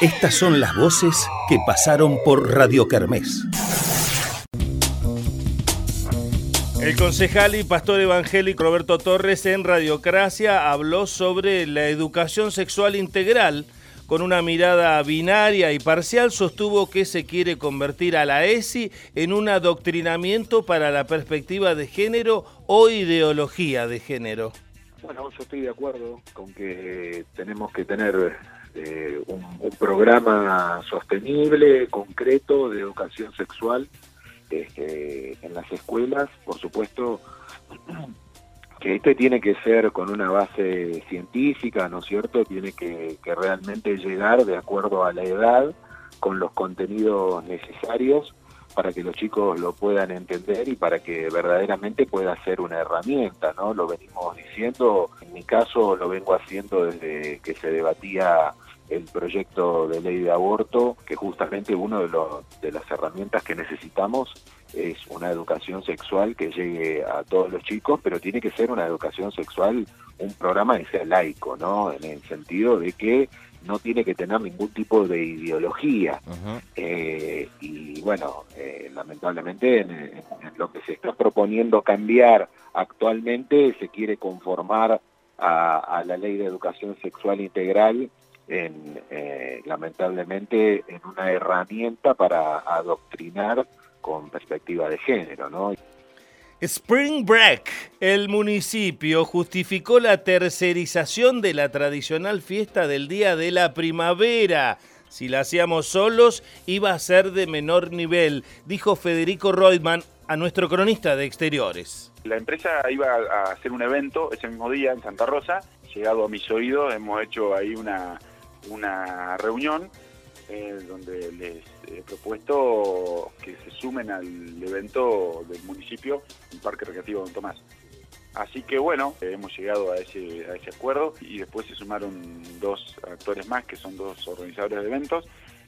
Estas son las voces que pasaron por Radio Kermés. El concejal y pastor evangélico Roberto Torres en Radiocracia habló sobre la educación sexual integral. Con una mirada binaria y parcial sostuvo que se quiere convertir a la ESI en un adoctrinamiento para la perspectiva de género o ideología de género. Bueno, yo estoy de acuerdo con que tenemos que tener eh, un, programa sostenible, concreto de educación sexual este, en las escuelas. Por supuesto que este tiene que ser con una base científica, ¿no es cierto? Tiene que, que realmente llegar de acuerdo a la edad, con los contenidos necesarios para que los chicos lo puedan entender y para que verdaderamente pueda ser una herramienta, ¿no? Lo venimos diciendo, en mi caso lo vengo haciendo desde que se debatía el proyecto de ley de aborto, que justamente uno de, los, de las herramientas que necesitamos es una educación sexual que llegue a todos los chicos, pero tiene que ser una educación sexual, un programa que sea laico, ¿no? En el sentido de que no tiene que tener ningún tipo de ideología. Eh, y bueno, eh, lamentablemente en, lo que se está proponiendo cambiar actualmente se quiere conformar a, la ley de educación sexual integral en, eh, lamentablemente en una herramienta para adoctrinar con perspectiva de género, ¿no? Spring Break. El municipio justificó la tercerización de la tradicional fiesta del Día de la Primavera. Si la hacíamos solos, iba a ser de menor nivel, dijo Federico Reutemann a nuestro cronista de exteriores. La empresa iba a hacer un evento ese mismo día en Santa Rosa. Llegado a mis oídos, hemos hecho ahí una, una reunión eh, donde les he propuesto que se sumen al evento del municipio, el Parque Recreativo Don Tomás. Así que bueno, hemos llegado a ese, a ese acuerdo y después se sumaron dos actores más, que son dos organizadores de eventos,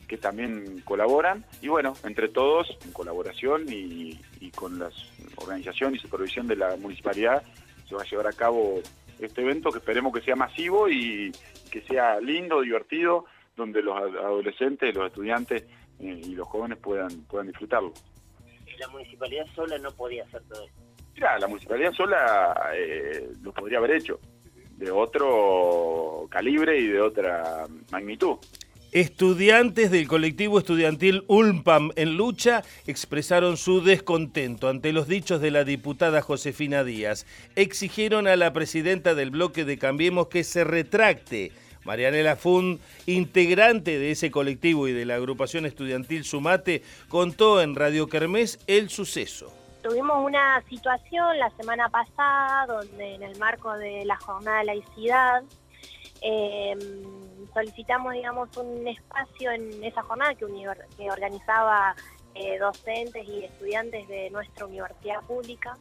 que también colaboran. Y bueno, entre todos, en colaboración y, y con la organización y supervisión de la municipalidad, se va a llevar a cabo este evento que esperemos que sea masivo y que sea lindo, divertido donde los adolescentes, los estudiantes eh, y los jóvenes puedan, puedan disfrutarlo. La municipalidad sola no podía hacer todo esto. Mira, la municipalidad sola eh, lo podría haber hecho, de otro calibre y de otra magnitud. Estudiantes del colectivo estudiantil ULPAM en lucha expresaron su descontento ante los dichos de la diputada Josefina Díaz. Exigieron a la presidenta del bloque de Cambiemos que se retracte Marianela Fund, integrante de ese colectivo y de la agrupación estudiantil Sumate, contó en Radio Kermés el suceso. Tuvimos una situación la semana pasada donde en el marco de la jornada de laicidad em, solicitamos digamos un espacio en esa jornada que, que organizaba eh, docentes y estudiantes de nuestra universidad pública,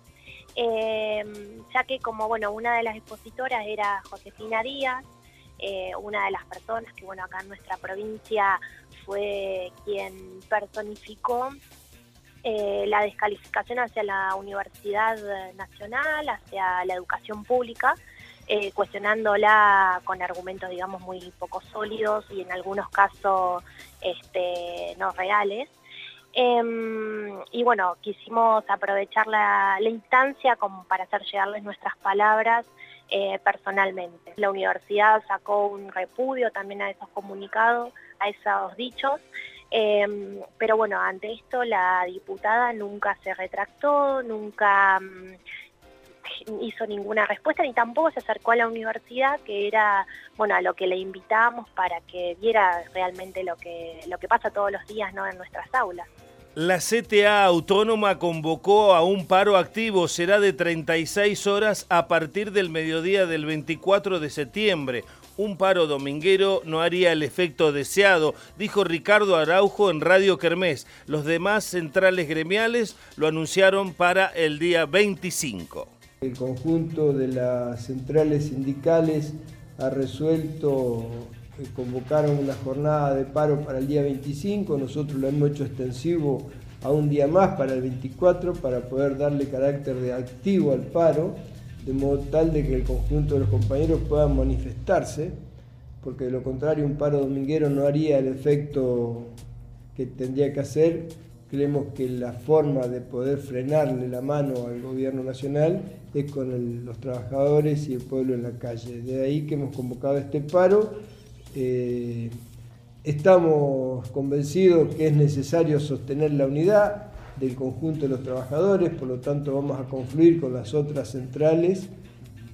em, ya que como bueno una de las expositoras era Josefina Díaz, eh, una de las personas que, bueno, acá en nuestra provincia fue quien personificó eh, la descalificación hacia la Universidad Nacional, hacia la educación pública, eh, cuestionándola con argumentos, digamos, muy poco sólidos y en algunos casos este, no reales. Em, y bueno, quisimos aprovechar la, la instancia como para hacer llegarles nuestras palabras eh, personalmente. La universidad sacó un repudio también a esos comunicados, a esos dichos, em, pero bueno, ante esto la diputada nunca se retractó, nunca mm, hizo ninguna respuesta ni tampoco se acercó a la universidad que era bueno a lo que le invitamos para que viera realmente lo que lo que pasa todos los días no en nuestras aulas la CTA Autónoma convocó a un paro activo, será de 36 horas a partir del mediodía del 24 de septiembre. Un paro dominguero no haría el efecto deseado, dijo Ricardo Araujo en Radio Kermés. Los demás centrales gremiales lo anunciaron para el día 25. El conjunto de las centrales sindicales ha resuelto convocaron una jornada de paro para el día 25, nosotros lo hemos hecho extensivo a un día más para el 24 para poder darle carácter de activo al paro, de modo tal de que el conjunto de los compañeros puedan manifestarse porque de lo contrario un paro dominguero no haría el efecto que tendría que hacer. Creemos que la forma de poder frenarle la mano al gobierno nacional es con los trabajadores y el pueblo en la calle. De ahí que hemos convocado este paro. Eh, estamos convencidos que es necesario sostener la unidad del conjunto de los trabajadores, por lo tanto vamos a confluir con las otras centrales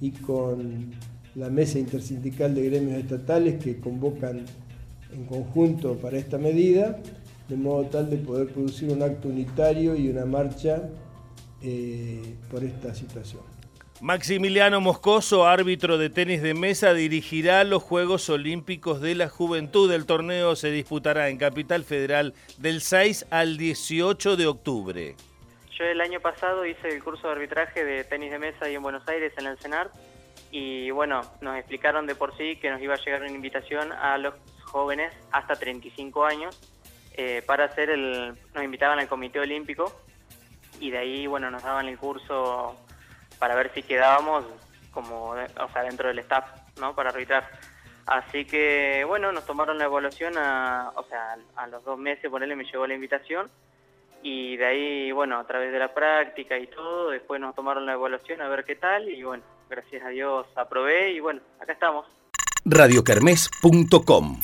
y con la mesa intersindical de gremios estatales que convocan en conjunto para esta medida, de modo tal de poder producir un acto unitario y una marcha eh, por esta situación. Maximiliano Moscoso, árbitro de tenis de mesa, dirigirá los Juegos Olímpicos de la Juventud. El torneo se disputará en Capital Federal del 6 al 18 de octubre. Yo el año pasado hice el curso de arbitraje de tenis de mesa ahí en Buenos Aires, en el CENAR, y bueno, nos explicaron de por sí que nos iba a llegar una invitación a los jóvenes hasta 35 años eh, para hacer el... nos invitaban al Comité Olímpico y de ahí, bueno, nos daban el curso para ver si quedábamos como, o sea, dentro del staff, ¿no? Para arbitrar. Así que, bueno, nos tomaron la evaluación, a, o sea, a los dos meses, por él me llegó la invitación y de ahí, bueno, a través de la práctica y todo, después nos tomaron la evaluación a ver qué tal y bueno, gracias a Dios aprobé y bueno, acá estamos. radiocarmes.com